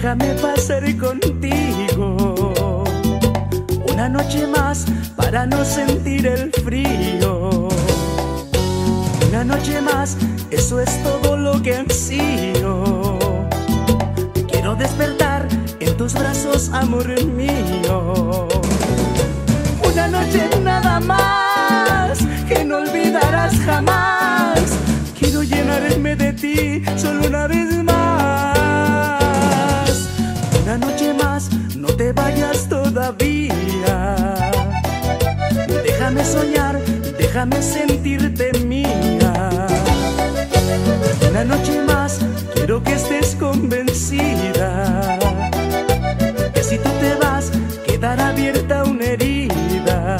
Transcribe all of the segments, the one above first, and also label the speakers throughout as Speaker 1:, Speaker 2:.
Speaker 1: Déjame pasar contigo una noche más para no sentir el frío. Una noche más, eso es todo lo que ansío. Quiero despertar en tus brazos, amor mío. Una noche nada más que no olvidarás jamás. Quiero llenarme de ti solo una vez No te vayas todavía. Déjame soñar, déjame sentirte mía. Una noche más, quiero que estés convencida. Que si tú te vas, quedará abierta una herida.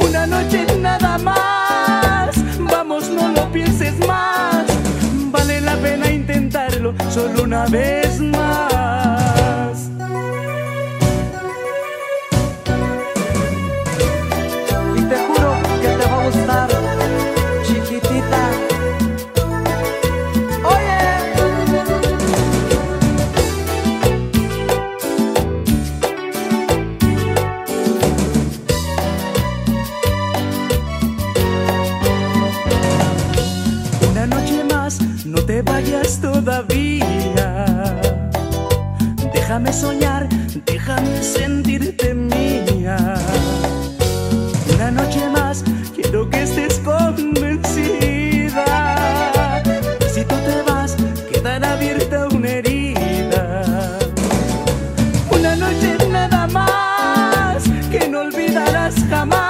Speaker 1: Una noche nada más, vamos, no lo pienses más. Vale la pena intentarlo solo una vez más. Vayas todavía. Déjame soñar, déjame sentirte mía. Una noche más, quiero que estés convencida. Si tú te vas, quedará abierta una herida. Una noche nada más, que no olvidarás jamás.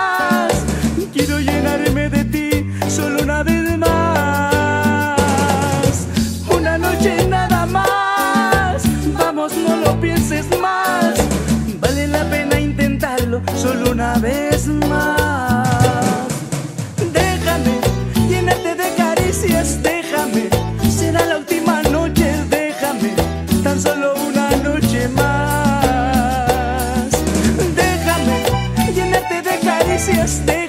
Speaker 1: Más. Déjame